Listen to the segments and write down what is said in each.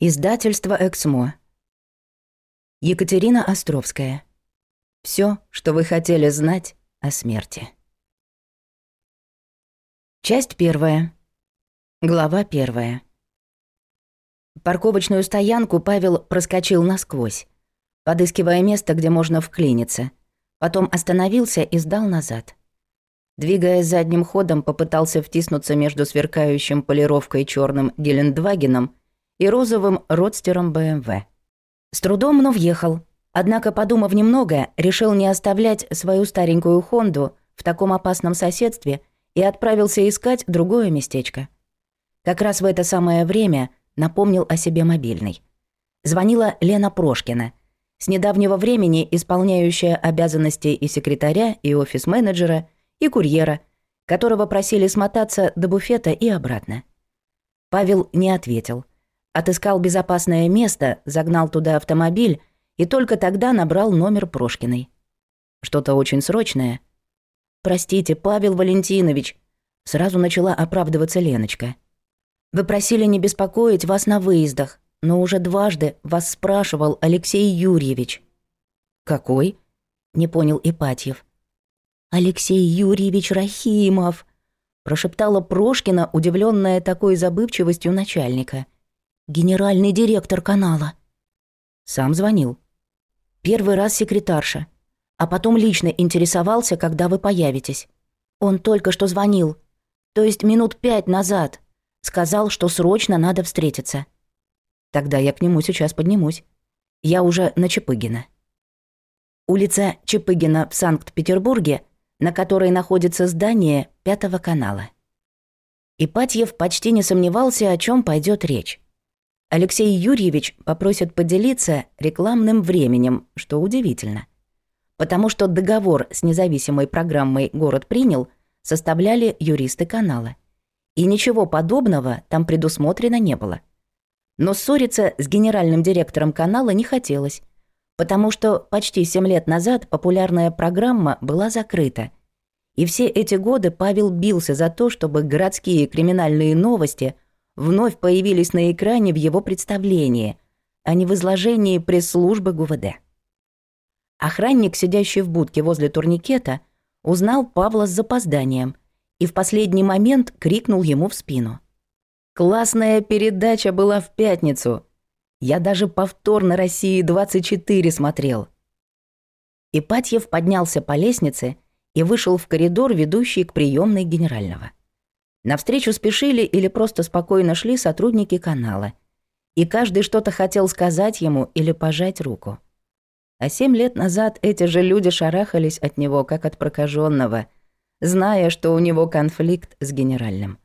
Издательство «Эксмо». Екатерина Островская. Все, что вы хотели знать о смерти. Часть первая. Глава первая. Парковочную стоянку Павел проскочил насквозь, подыскивая место, где можно вклиниться. Потом остановился и сдал назад. Двигаясь задним ходом, попытался втиснуться между сверкающим полировкой черным Гелендвагеном и розовым родстером БМВ. С трудом, но въехал. Однако, подумав немного, решил не оставлять свою старенькую «Хонду» в таком опасном соседстве и отправился искать другое местечко. Как раз в это самое время напомнил о себе мобильный. Звонила Лена Прошкина, с недавнего времени исполняющая обязанности и секретаря, и офис-менеджера, и курьера, которого просили смотаться до буфета и обратно. Павел не ответил – Отыскал безопасное место, загнал туда автомобиль и только тогда набрал номер Прошкиной. Что-то очень срочное. «Простите, Павел Валентинович», — сразу начала оправдываться Леночка. «Вы просили не беспокоить вас на выездах, но уже дважды вас спрашивал Алексей Юрьевич». «Какой?» — не понял Ипатьев. «Алексей Юрьевич Рахимов», — прошептала Прошкина, удивленная такой забывчивостью начальника генеральный директор канала». Сам звонил. Первый раз секретарша. А потом лично интересовался, когда вы появитесь. Он только что звонил. То есть минут пять назад. Сказал, что срочно надо встретиться. Тогда я к нему сейчас поднимусь. Я уже на Чапыгина. Улица Чапыгина в Санкт-Петербурге, на которой находится здание Пятого канала. Ипатьев почти не сомневался, о чем пойдет речь. Алексей Юрьевич попросит поделиться рекламным временем, что удивительно. Потому что договор с независимой программой «Город принял» составляли юристы канала. И ничего подобного там предусмотрено не было. Но ссориться с генеральным директором канала не хотелось, потому что почти 7 лет назад популярная программа была закрыта. И все эти годы Павел бился за то, чтобы городские криминальные новости – вновь появились на экране в его представлении, а не в изложении пресс-службы ГУВД. Охранник, сидящий в будке возле турникета, узнал Павла с запозданием и в последний момент крикнул ему в спину. «Классная передача была в пятницу! Я даже повторно «России-24» смотрел!» Ипатьев поднялся по лестнице и вышел в коридор, ведущий к приемной генерального. Навстречу спешили или просто спокойно шли сотрудники канала. И каждый что-то хотел сказать ему или пожать руку. А семь лет назад эти же люди шарахались от него, как от прокаженного, зная, что у него конфликт с генеральным.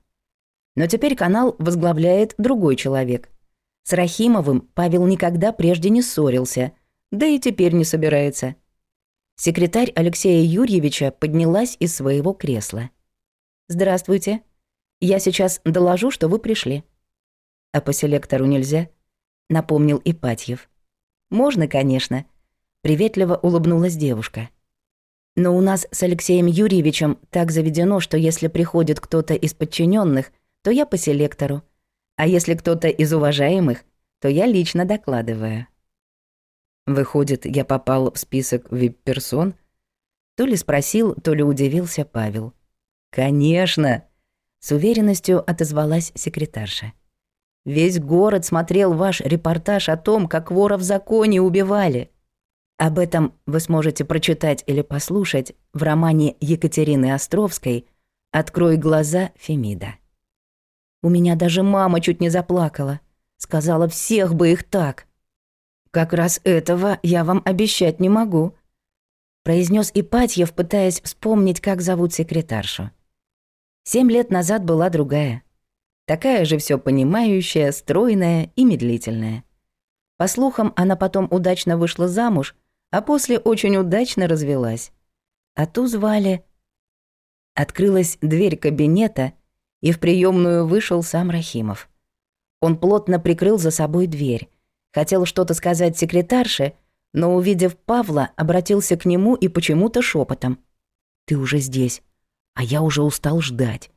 Но теперь канал возглавляет другой человек. С Рахимовым Павел никогда прежде не ссорился, да и теперь не собирается. Секретарь Алексея Юрьевича поднялась из своего кресла. «Здравствуйте», я сейчас доложу, что вы пришли». «А по селектору нельзя?» — напомнил Ипатьев. «Можно, конечно», — приветливо улыбнулась девушка. «Но у нас с Алексеем Юрьевичем так заведено, что если приходит кто-то из подчиненных, то я по селектору, а если кто-то из уважаемых, то я лично докладываю». «Выходит, я попал в список вип-персон?» То ли спросил, то ли удивился Павел. «Конечно!» — с уверенностью отозвалась секретарша. «Весь город смотрел ваш репортаж о том, как вора в законе убивали». Об этом вы сможете прочитать или послушать в романе Екатерины Островской «Открой глаза, Фемида». «У меня даже мама чуть не заплакала. Сказала, всех бы их так». «Как раз этого я вам обещать не могу», — произнес Ипатьев, пытаясь вспомнить, как зовут секретаршу. Семь лет назад была другая. Такая же все понимающая, стройная и медлительная. По слухам, она потом удачно вышла замуж, а после очень удачно развелась. А ту звали... Открылась дверь кабинета, и в приемную вышел сам Рахимов. Он плотно прикрыл за собой дверь. Хотел что-то сказать секретарше, но, увидев Павла, обратился к нему и почему-то шепотом. «Ты уже здесь. А я уже устал ждать.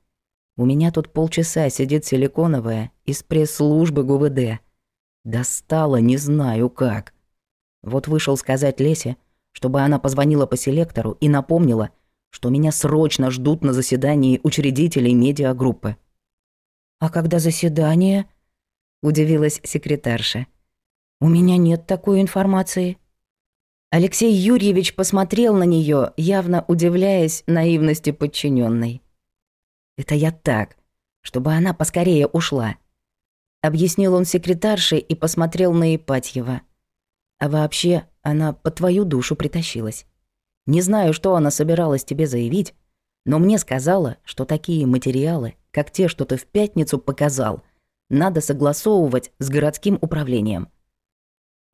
У меня тут полчаса сидит Силиконовая из пресс-службы ГУВД. Достала, не знаю как. Вот вышел сказать Лесе, чтобы она позвонила по селектору и напомнила, что меня срочно ждут на заседании учредителей медиагруппы. «А когда заседание?» – удивилась секретарша. «У меня нет такой информации». Алексей Юрьевич посмотрел на нее, явно удивляясь наивности подчиненной. «Это я так, чтобы она поскорее ушла», — объяснил он секретарше и посмотрел на Ипатьева. «А вообще, она по твою душу притащилась. Не знаю, что она собиралась тебе заявить, но мне сказала, что такие материалы, как те, что ты в пятницу показал, надо согласовывать с городским управлением».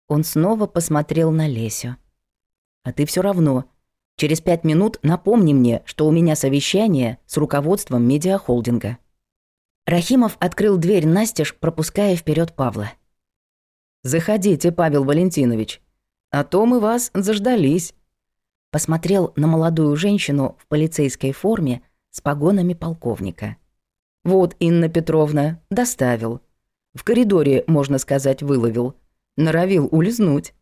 Он снова посмотрел на Лесю а ты все равно. Через пять минут напомни мне, что у меня совещание с руководством медиахолдинга». Рахимов открыл дверь Настеж пропуская вперед Павла. «Заходите, Павел Валентинович. А то мы вас заждались». Посмотрел на молодую женщину в полицейской форме с погонами полковника. «Вот, Инна Петровна, доставил. В коридоре, можно сказать, выловил. Норовил улизнуть».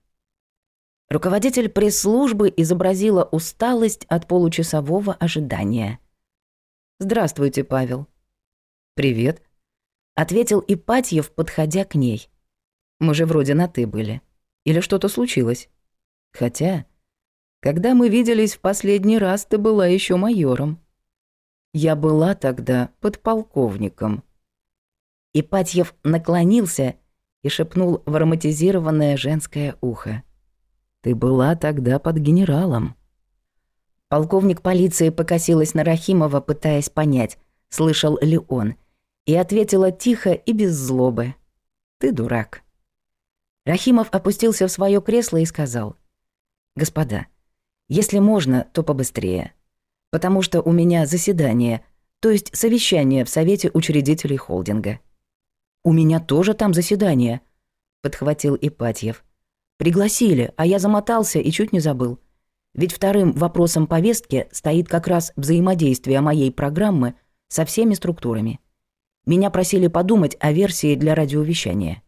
Руководитель пресс-службы изобразила усталость от получасового ожидания. «Здравствуйте, Павел». «Привет», — ответил Ипатьев, подходя к ней. «Мы же вроде на «ты» были. Или что-то случилось? Хотя, когда мы виделись в последний раз, ты была еще майором. Я была тогда подполковником». Ипатьев наклонился и шепнул в ароматизированное женское ухо. Ты была тогда под генералом». Полковник полиции покосилась на Рахимова, пытаясь понять, слышал ли он, и ответила тихо и без злобы. «Ты дурак». Рахимов опустился в свое кресло и сказал. «Господа, если можно, то побыстрее. Потому что у меня заседание, то есть совещание в Совете учредителей холдинга». «У меня тоже там заседание», — подхватил Ипатьев. Пригласили, а я замотался и чуть не забыл. Ведь вторым вопросом повестки стоит как раз взаимодействие моей программы со всеми структурами. Меня просили подумать о версии для радиовещания.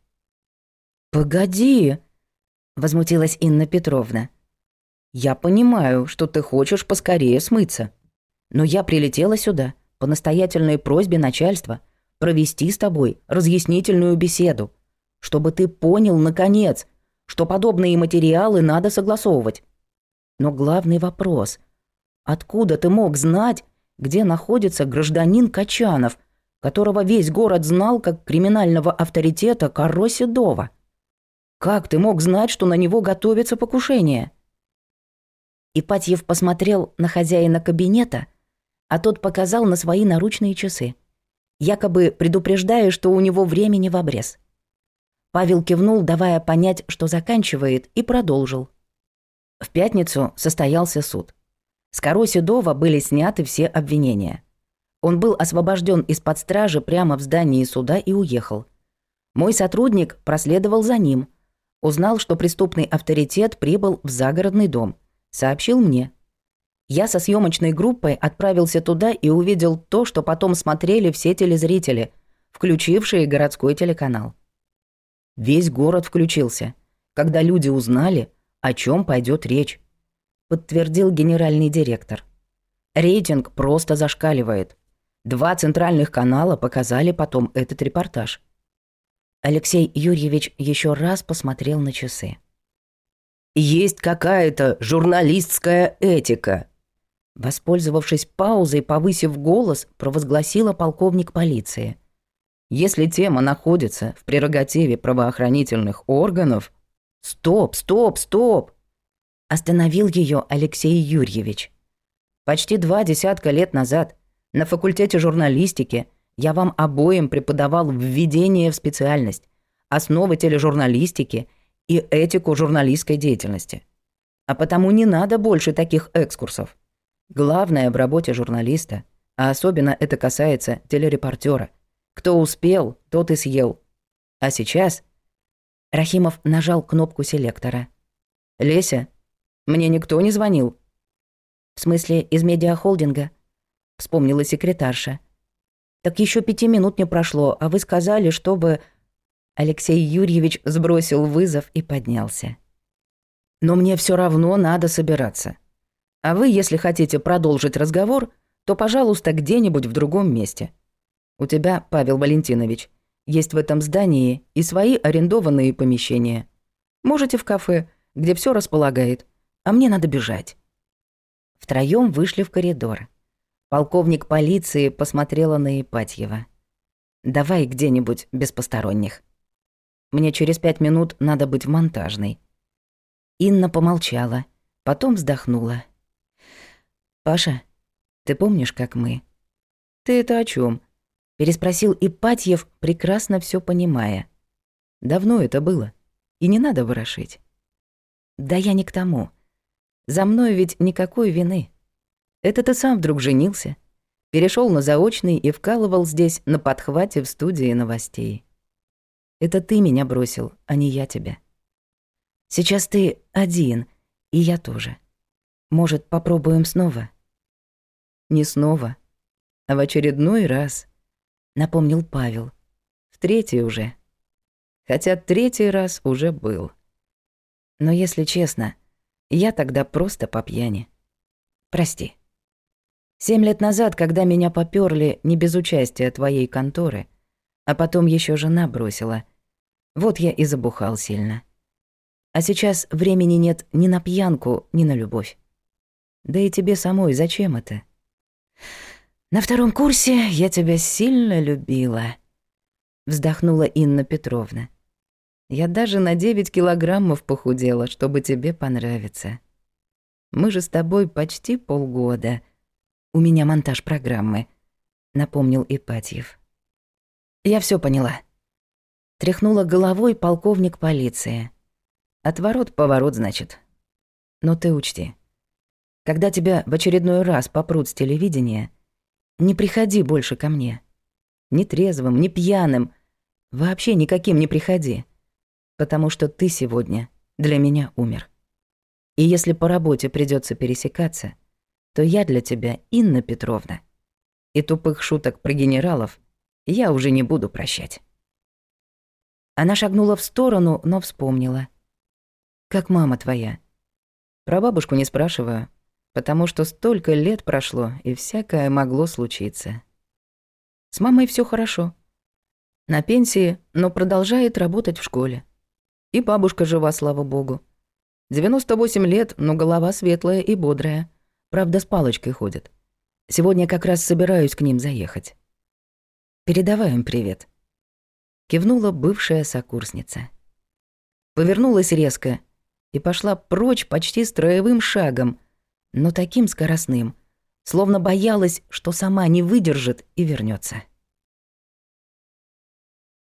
«Погоди!» – возмутилась Инна Петровна. «Я понимаю, что ты хочешь поскорее смыться. Но я прилетела сюда по настоятельной просьбе начальства провести с тобой разъяснительную беседу, чтобы ты понял, наконец, что подобные материалы надо согласовывать. Но главный вопрос – откуда ты мог знать, где находится гражданин Качанов, которого весь город знал как криминального авторитета Каро Седова? Как ты мог знать, что на него готовится покушение? Ипатьев посмотрел на хозяина кабинета, а тот показал на свои наручные часы, якобы предупреждая, что у него времени в обрез – Павел кивнул, давая понять, что заканчивает, и продолжил. В пятницу состоялся суд. С Коро Седова были сняты все обвинения. Он был освобожден из-под стражи прямо в здании суда и уехал. Мой сотрудник проследовал за ним. Узнал, что преступный авторитет прибыл в загородный дом. Сообщил мне. Я со съемочной группой отправился туда и увидел то, что потом смотрели все телезрители, включившие городской телеканал. Весь город включился, когда люди узнали, о чем пойдет речь, подтвердил генеральный директор. Рейтинг просто зашкаливает. Два центральных канала показали потом этот репортаж. Алексей Юрьевич еще раз посмотрел на часы. «Есть какая-то журналистская этика!» Воспользовавшись паузой, повысив голос, провозгласила полковник полиции – если тема находится в прерогативе правоохранительных органов... Стоп, стоп, стоп! Остановил ее Алексей Юрьевич. Почти два десятка лет назад на факультете журналистики я вам обоим преподавал введение в специальность, основы тележурналистики и этику журналистской деятельности. А потому не надо больше таких экскурсов. Главное в работе журналиста, а особенно это касается телерепортера – кто успел, тот и съел. А сейчас...» Рахимов нажал кнопку селектора. «Леся, мне никто не звонил». «В смысле, из медиахолдинга?» — вспомнила секретарша. «Так еще пяти минут не прошло, а вы сказали, чтобы...» Алексей Юрьевич сбросил вызов и поднялся. «Но мне все равно надо собираться. А вы, если хотите продолжить разговор, то, пожалуйста, где-нибудь в другом месте. У тебя, Павел Валентинович, есть в этом здании и свои арендованные помещения. Можете в кафе, где все располагает. А мне надо бежать». Втроем вышли в коридор. Полковник полиции посмотрела на Ипатьева. «Давай где-нибудь без посторонних. Мне через пять минут надо быть в монтажной». Инна помолчала, потом вздохнула. «Паша, ты помнишь, как мы?» «Ты это о чем? Переспросил Ипатьев, прекрасно все понимая. Давно это было. И не надо ворошить. Да я не к тому. За мной ведь никакой вины. Это ты сам вдруг женился. Перешел на заочный и вкалывал здесь на подхвате в студии новостей. Это ты меня бросил, а не я тебя. Сейчас ты один, и я тоже. Может, попробуем снова? Не снова, а в очередной раз напомнил Павел. В третий уже. Хотя третий раз уже был. Но если честно, я тогда просто по пьяни. Прости. Семь лет назад, когда меня попёрли не без участия твоей конторы, а потом еще жена бросила, вот я и забухал сильно. А сейчас времени нет ни на пьянку, ни на любовь. Да и тебе самой зачем это? На втором курсе я тебя сильно любила», — вздохнула Инна Петровна. «Я даже на 9 килограммов похудела, чтобы тебе понравиться. Мы же с тобой почти полгода. У меня монтаж программы», — напомнил Ипатьев. «Я все поняла», — тряхнула головой полковник полиции. «Отворот-поворот, значит. Но ты учти, когда тебя в очередной раз попрут с телевидения, — не приходи больше ко мне. Ни трезвым, ни пьяным. Вообще никаким не приходи. Потому что ты сегодня для меня умер. И если по работе придется пересекаться, то я для тебя Инна Петровна. И тупых шуток про генералов я уже не буду прощать. Она шагнула в сторону, но вспомнила. Как мама твоя? Про бабушку не спрашиваю, потому что столько лет прошло, и всякое могло случиться. С мамой все хорошо. На пенсии, но продолжает работать в школе. И бабушка жива, слава богу. 98 лет, но голова светлая и бодрая. Правда, с палочкой ходит. Сегодня как раз собираюсь к ним заехать. Передавай им привет. Кивнула бывшая сокурсница. Повернулась резко и пошла прочь почти строевым шагом — но таким скоростным, словно боялась, что сама не выдержит и вернется.